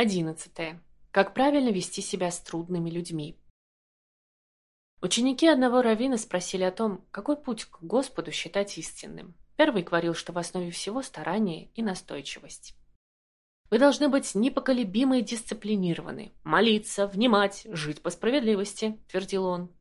Одиннадцатое. Как правильно вести себя с трудными людьми. Ученики одного раввина спросили о том, какой путь к Господу считать истинным. Первый говорил, что в основе всего старание и настойчивость. Вы должны быть непоколебимы и дисциплинированы, молиться, внимать, жить по справедливости, твердил он.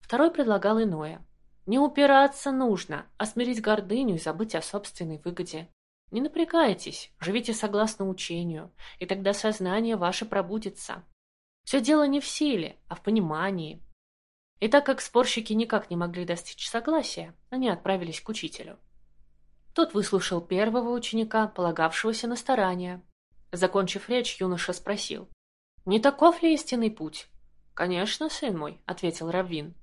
Второй предлагал иное. Не упираться нужно, а смирить гордыню и забыть о собственной выгоде. Не напрягайтесь, живите согласно учению, и тогда сознание ваше пробудится. Все дело не в силе, а в понимании, и так как спорщики никак не могли достичь согласия, они отправились к учителю. Тот выслушал первого ученика, полагавшегося на старания. Закончив речь, юноша спросил, «Не таков ли истинный путь?» «Конечно, сын мой», — ответил Раввин.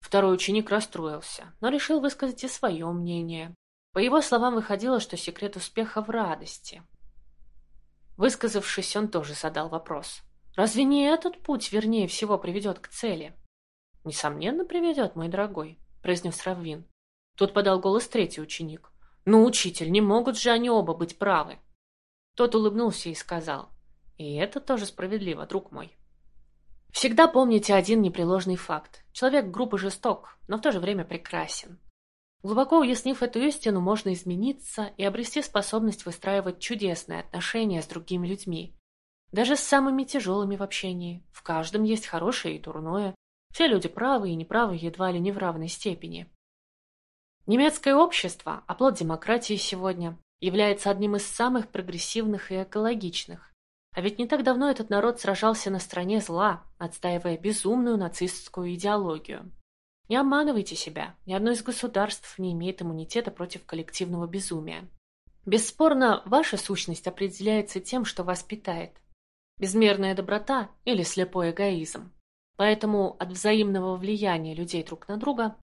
Второй ученик расстроился, но решил высказать и свое мнение. По его словам, выходило, что секрет успеха в радости. Высказавшись, он тоже задал вопрос. «Разве не этот путь, вернее всего, приведет к цели?» «Несомненно, приведет, мой дорогой», — произнес Раввин. Тут подал голос третий ученик. «Ну, учитель, не могут же они оба быть правы». Тот улыбнулся и сказал. «И это тоже справедливо, друг мой». Всегда помните один непреложный факт. Человек грубо жесток, но в то же время прекрасен. Глубоко уяснив эту истину, можно измениться и обрести способность выстраивать чудесные отношения с другими людьми. Даже с самыми тяжелыми в общении. В каждом есть хорошее и дурное, все люди правы и неправы едва ли не в равной степени. Немецкое общество, оплот демократии сегодня, является одним из самых прогрессивных и экологичных. А ведь не так давно этот народ сражался на стороне зла, отстаивая безумную нацистскую идеологию. Не обманывайте себя, ни одно из государств не имеет иммунитета против коллективного безумия. Бесспорно, ваша сущность определяется тем, что вас питает. Безмерная доброта или слепой эгоизм. Поэтому от взаимного влияния людей друг на друга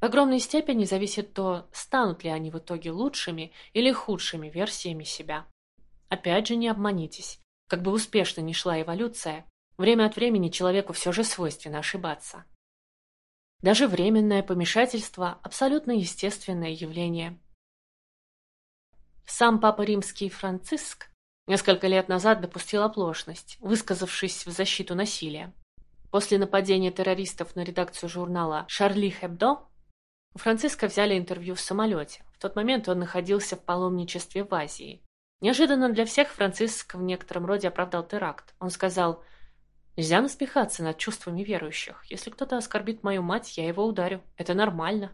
в огромной степени зависит то, станут ли они в итоге лучшими или худшими версиями себя. Опять же, не обманитесь. Как бы успешно ни шла эволюция, время от времени человеку все же свойственно ошибаться. Даже временное помешательство – абсолютно естественное явление. Сам Папа Римский Франциск несколько лет назад допустил оплошность, высказавшись в защиту насилия. После нападения террористов на редакцию журнала «Шарли Хебдо» у Франциска взяли интервью в самолете. В тот момент он находился в паломничестве в Азии. Неожиданно для всех Франциск в некотором роде оправдал теракт. Он сказал, «Нельзя насмехаться над чувствами верующих. Если кто-то оскорбит мою мать, я его ударю. Это нормально».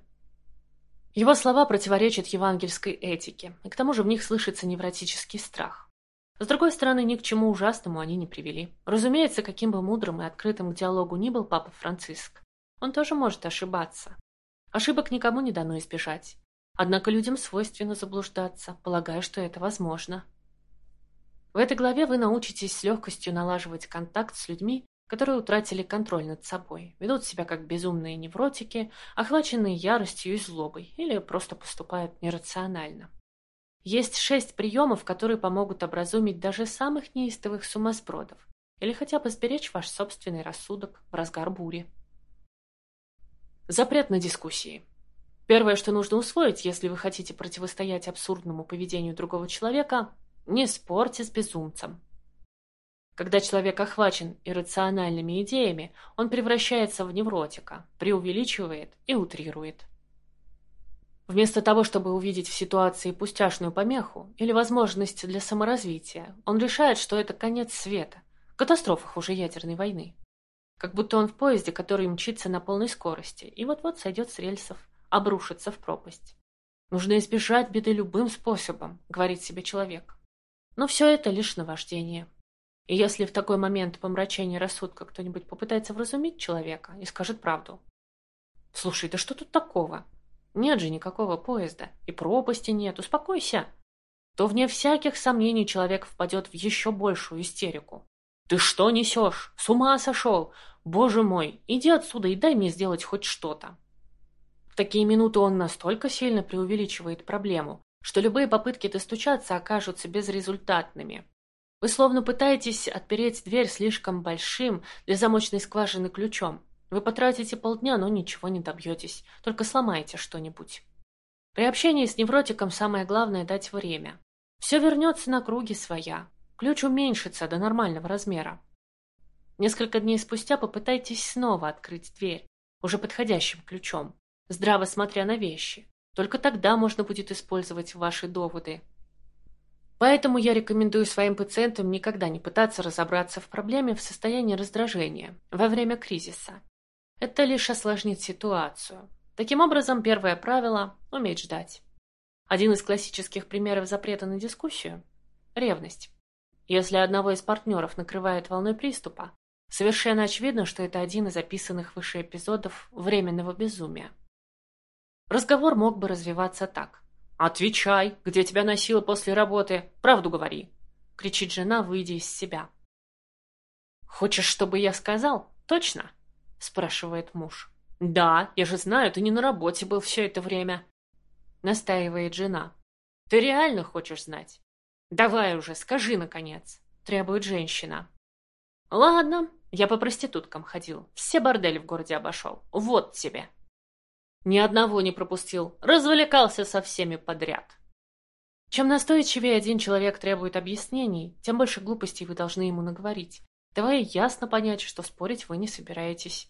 Его слова противоречат евангельской этике, и к тому же в них слышится невротический страх. С другой стороны, ни к чему ужасному они не привели. Разумеется, каким бы мудрым и открытым к диалогу ни был папа Франциск, он тоже может ошибаться. Ошибок никому не дано избежать. Однако людям свойственно заблуждаться, полагая, что это возможно. В этой главе вы научитесь с легкостью налаживать контакт с людьми, которые утратили контроль над собой, ведут себя как безумные невротики, охваченные яростью и злобой, или просто поступают нерационально. Есть шесть приемов, которые помогут образумить даже самых неистовых сумасбродов или хотя бы сберечь ваш собственный рассудок в разгар бури. Запрет на дискуссии. Первое, что нужно усвоить, если вы хотите противостоять абсурдному поведению другого человека, не спорьте с безумцем. Когда человек охвачен иррациональными идеями, он превращается в невротика, преувеличивает и утрирует. Вместо того, чтобы увидеть в ситуации пустяшную помеху или возможность для саморазвития, он решает, что это конец света, катастрофа хуже ядерной войны. Как будто он в поезде, который мчится на полной скорости, и вот-вот сойдет с рельсов, обрушится в пропасть. Нужно избежать беды любым способом, говорит себе человек. Но все это лишь наваждение. И если в такой момент помрачения рассудка кто-нибудь попытается вразумить человека и скажет правду. «Слушай, да что тут такого? Нет же никакого поезда, и пропасти нет, успокойся. То вне всяких сомнений человек впадет в еще большую истерику. Ты что несешь? С ума сошел? Боже мой, иди отсюда и дай мне сделать хоть что-то. В такие минуты он настолько сильно преувеличивает проблему, что любые попытки достучаться окажутся безрезультатными. Вы словно пытаетесь отпереть дверь слишком большим для замочной скважины ключом, вы потратите полдня, но ничего не добьетесь, только сломаете что-нибудь. При общении с невротиком самое главное – дать время. Все вернется на круги своя. ключ уменьшится до нормального размера. Несколько дней спустя попытайтесь снова открыть дверь, уже подходящим ключом, здраво смотря на вещи. Только тогда можно будет использовать ваши доводы. Поэтому я рекомендую своим пациентам никогда не пытаться разобраться в проблеме в состоянии раздражения во время кризиса. Это лишь осложнит ситуацию. Таким образом, первое правило – уметь ждать. Один из классических примеров запрета на дискуссию – ревность. Если одного из партнеров накрывает волной приступа, совершенно очевидно, что это один из описанных выше эпизодов временного безумия. Разговор мог бы развиваться так. «Отвечай, где тебя носило после работы? Правду говори!» — кричит жена, выйдя из себя. «Хочешь, чтобы я сказал? Точно?» — спрашивает муж. «Да, я же знаю, ты не на работе был все это время», — настаивает жена. «Ты реально хочешь знать?» «Давай уже, скажи, наконец», — требует женщина. «Ладно, я по проституткам ходил, все бордели в городе обошел. Вот тебе». Ни одного не пропустил. Развлекался со всеми подряд. Чем настойчивее один человек требует объяснений, тем больше глупостей вы должны ему наговорить, давая ясно понять, что спорить вы не собираетесь.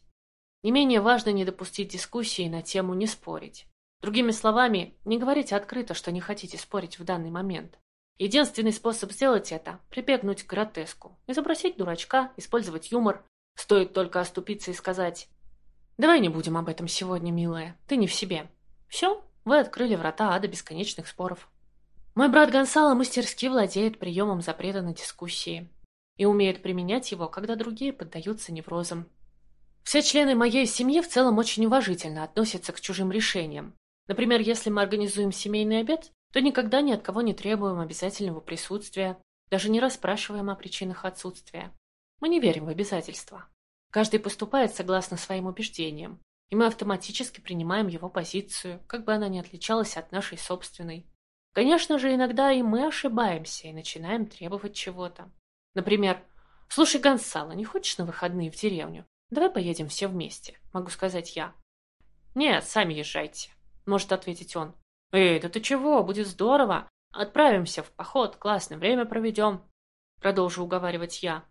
Не менее важно не допустить дискуссии на тему «не спорить». Другими словами, не говорите открыто, что не хотите спорить в данный момент. Единственный способ сделать это – прибегнуть к гротеску, изобразить дурачка, использовать юмор. Стоит только оступиться и сказать Давай не будем об этом сегодня, милая. Ты не в себе. Все, вы открыли врата ада бесконечных споров. Мой брат Гонсало мастерски владеет приемом запрета на дискуссии и умеет применять его, когда другие поддаются неврозам. Все члены моей семьи в целом очень уважительно относятся к чужим решениям. Например, если мы организуем семейный обед, то никогда ни от кого не требуем обязательного присутствия, даже не расспрашиваем о причинах отсутствия. Мы не верим в обязательства. Каждый поступает согласно своим убеждениям, и мы автоматически принимаем его позицию, как бы она ни отличалась от нашей собственной. Конечно же, иногда и мы ошибаемся и начинаем требовать чего-то. Например, «Слушай, Гонсало, не хочешь на выходные в деревню? Давай поедем все вместе», — могу сказать я. «Нет, сами езжайте», — может ответить он. «Эй, да ты чего, будет здорово. Отправимся в поход, классное время проведем», — продолжу уговаривать я.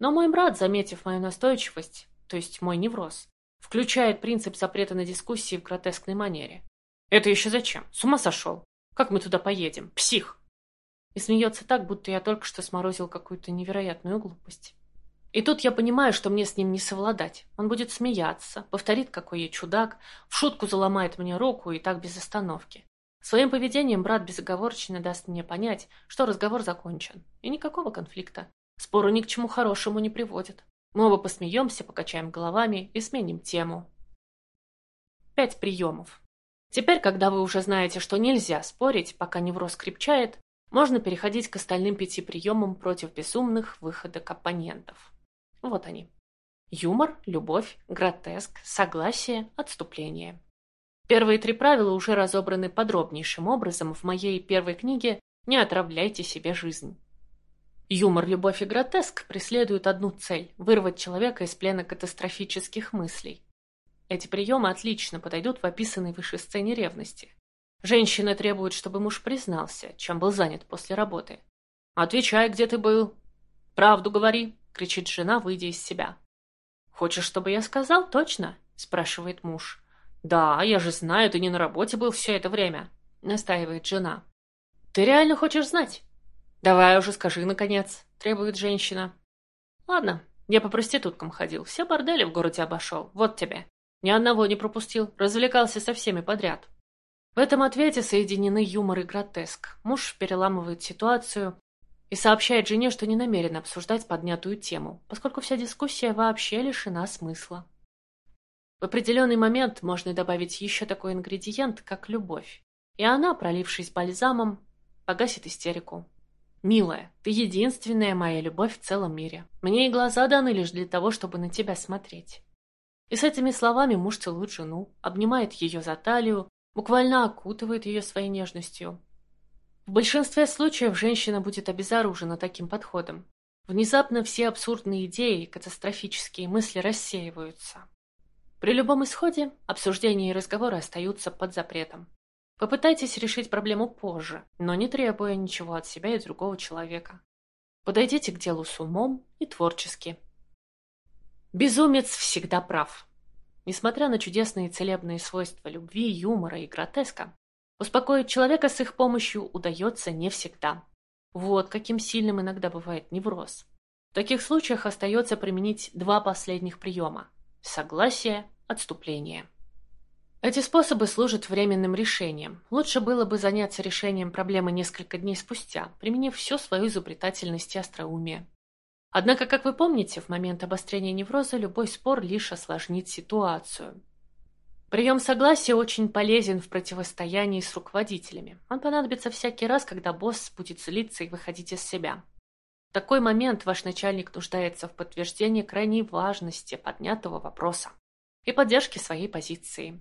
Но мой брат, заметив мою настойчивость, то есть мой невроз, включает принцип запрета на дискуссии в гротескной манере. «Это еще зачем? С ума сошел? Как мы туда поедем? Псих!» И смеется так, будто я только что сморозил какую-то невероятную глупость. И тут я понимаю, что мне с ним не совладать. Он будет смеяться, повторит, какой я чудак, в шутку заломает мне руку и так без остановки. Своим поведением брат безоговорочно даст мне понять, что разговор закончен, и никакого конфликта. Споры ни к чему хорошему не приводят. Мы оба посмеемся, покачаем головами и сменим тему. Пять приемов. Теперь, когда вы уже знаете, что нельзя спорить, пока невроз крепчает, можно переходить к остальным пяти приемам против безумных выходок оппонентов. Вот они. Юмор, любовь, гротеск, согласие, отступление. Первые три правила уже разобраны подробнейшим образом в моей первой книге «Не отравляйте себе жизнь». Юмор, любовь и гротеск преследуют одну цель – вырвать человека из плена катастрофических мыслей. Эти приемы отлично подойдут в описанной выше сцене ревности. Женщина требует, чтобы муж признался, чем был занят после работы. «Отвечай, где ты был?» «Правду говори», – кричит жена, выйдя из себя. «Хочешь, чтобы я сказал? Точно?» – спрашивает муж. «Да, я же знаю, ты не на работе был все это время», – настаивает жена. «Ты реально хочешь знать?» «Давай уже скажи, наконец», — требует женщина. «Ладно, я по проституткам ходил, все бордели в городе обошел, вот тебе. Ни одного не пропустил, развлекался со всеми подряд». В этом ответе соединены юмор и гротеск. Муж переламывает ситуацию и сообщает жене, что не намерен обсуждать поднятую тему, поскольку вся дискуссия вообще лишена смысла. В определенный момент можно добавить еще такой ингредиент, как любовь, и она, пролившись бальзамом, погасит истерику. «Милая, ты единственная моя любовь в целом мире. Мне и глаза даны лишь для того, чтобы на тебя смотреть». И с этими словами муж целует жену, обнимает ее за талию, буквально окутывает ее своей нежностью. В большинстве случаев женщина будет обезоружена таким подходом. Внезапно все абсурдные идеи и катастрофические мысли рассеиваются. При любом исходе обсуждения и разговоры остаются под запретом. Попытайтесь решить проблему позже, но не требуя ничего от себя и другого человека. Подойдите к делу с умом и творчески. Безумец всегда прав. Несмотря на чудесные целебные свойства любви, юмора и гротеска, успокоить человека с их помощью удается не всегда. Вот каким сильным иногда бывает невроз. В таких случаях остается применить два последних приема – согласие, отступление. Эти способы служат временным решением. Лучше было бы заняться решением проблемы несколько дней спустя, применив всю свою изобретательность и остроумие. Однако, как вы помните, в момент обострения невроза любой спор лишь осложнит ситуацию. Прием согласия очень полезен в противостоянии с руководителями. Он понадобится всякий раз, когда босс будет злиться и выходить из себя. В такой момент ваш начальник нуждается в подтверждении крайней важности поднятого вопроса и поддержки своей позиции.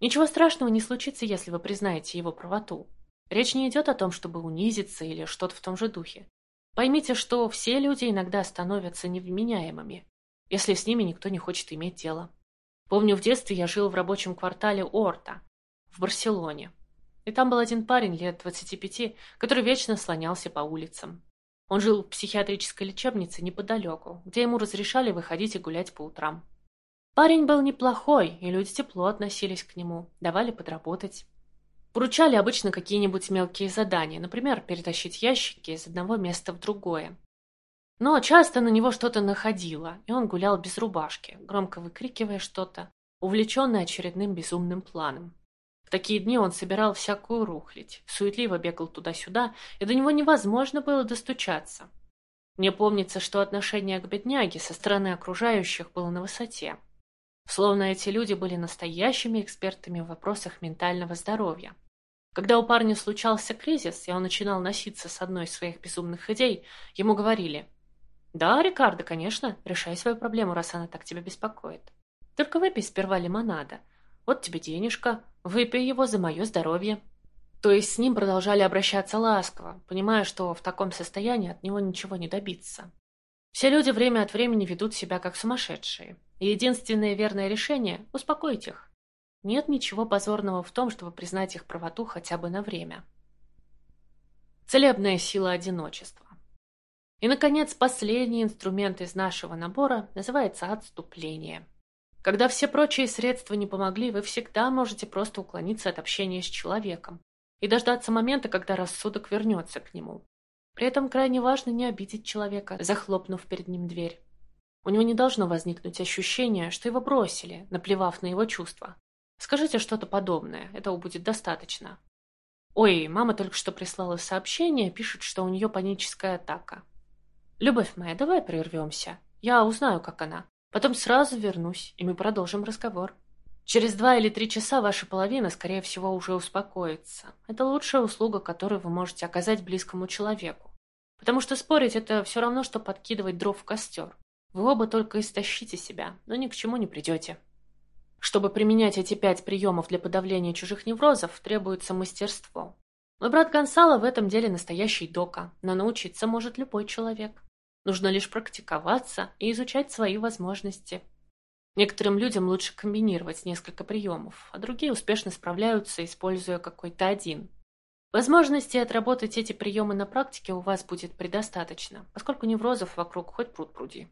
Ничего страшного не случится, если вы признаете его правоту. Речь не идет о том, чтобы унизиться или что-то в том же духе. Поймите, что все люди иногда становятся невменяемыми, если с ними никто не хочет иметь дело. Помню, в детстве я жил в рабочем квартале Орта, в Барселоне. И там был один парень лет 25, который вечно слонялся по улицам. Он жил в психиатрической лечебнице неподалеку, где ему разрешали выходить и гулять по утрам. Парень был неплохой, и люди тепло относились к нему, давали подработать. Поручали обычно какие-нибудь мелкие задания, например, перетащить ящики из одного места в другое. Но часто на него что-то находило, и он гулял без рубашки, громко выкрикивая что-то, увлеченный очередным безумным планом. В такие дни он собирал всякую рухлядь, суетливо бегал туда-сюда, и до него невозможно было достучаться. Мне помнится, что отношение к бедняге со стороны окружающих было на высоте. Словно эти люди были настоящими экспертами в вопросах ментального здоровья. Когда у парня случался кризис, и он начинал носиться с одной из своих безумных идей, ему говорили «Да, Рикардо, конечно, решай свою проблему, раз она так тебя беспокоит. Только выпей сперва лимонада. Вот тебе денежка, выпей его за мое здоровье». То есть с ним продолжали обращаться ласково, понимая, что в таком состоянии от него ничего не добиться. Все люди время от времени ведут себя как сумасшедшие. И единственное верное решение – успокоить их. Нет ничего позорного в том, чтобы признать их правоту хотя бы на время. Целебная сила одиночества. И, наконец, последний инструмент из нашего набора называется отступление. Когда все прочие средства не помогли, вы всегда можете просто уклониться от общения с человеком и дождаться момента, когда рассудок вернется к нему. При этом крайне важно не обидеть человека, захлопнув перед ним дверь. У него не должно возникнуть ощущение, что его бросили, наплевав на его чувства. Скажите что-то подобное, этого будет достаточно. Ой, мама только что прислала сообщение, пишет, что у нее паническая атака. Любовь моя, давай прервемся. Я узнаю, как она. Потом сразу вернусь, и мы продолжим разговор. Через два или три часа ваша половина, скорее всего, уже успокоится. Это лучшая услуга, которую вы можете оказать близкому человеку. Потому что спорить – это все равно, что подкидывать дров в костер. Вы оба только истощите себя, но ни к чему не придете. Чтобы применять эти пять приемов для подавления чужих неврозов, требуется мастерство. Мой брат Гонсало в этом деле настоящий дока, но научиться может любой человек. Нужно лишь практиковаться и изучать свои возможности. Некоторым людям лучше комбинировать несколько приемов, а другие успешно справляются, используя какой-то один. Возможности отработать эти приемы на практике у вас будет предостаточно, поскольку неврозов вокруг хоть пруд пруди.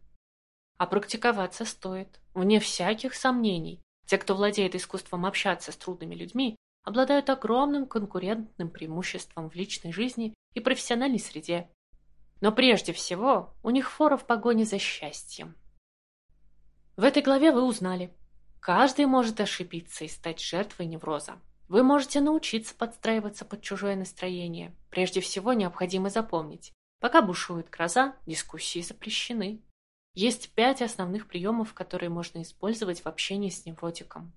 А практиковаться стоит, вне всяких сомнений. Те, кто владеет искусством общаться с трудными людьми, обладают огромным конкурентным преимуществом в личной жизни и профессиональной среде. Но прежде всего, у них фора в погоне за счастьем. В этой главе вы узнали. Каждый может ошибиться и стать жертвой невроза. Вы можете научиться подстраиваться под чужое настроение. Прежде всего необходимо запомнить. Пока бушует гроза, дискуссии запрещены. Есть пять основных приемов, которые можно использовать в общении с невротиком.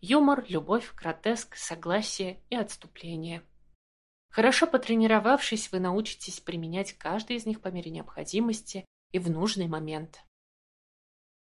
Юмор, любовь, гротеск, согласие и отступление. Хорошо потренировавшись, вы научитесь применять каждый из них по мере необходимости и в нужный момент.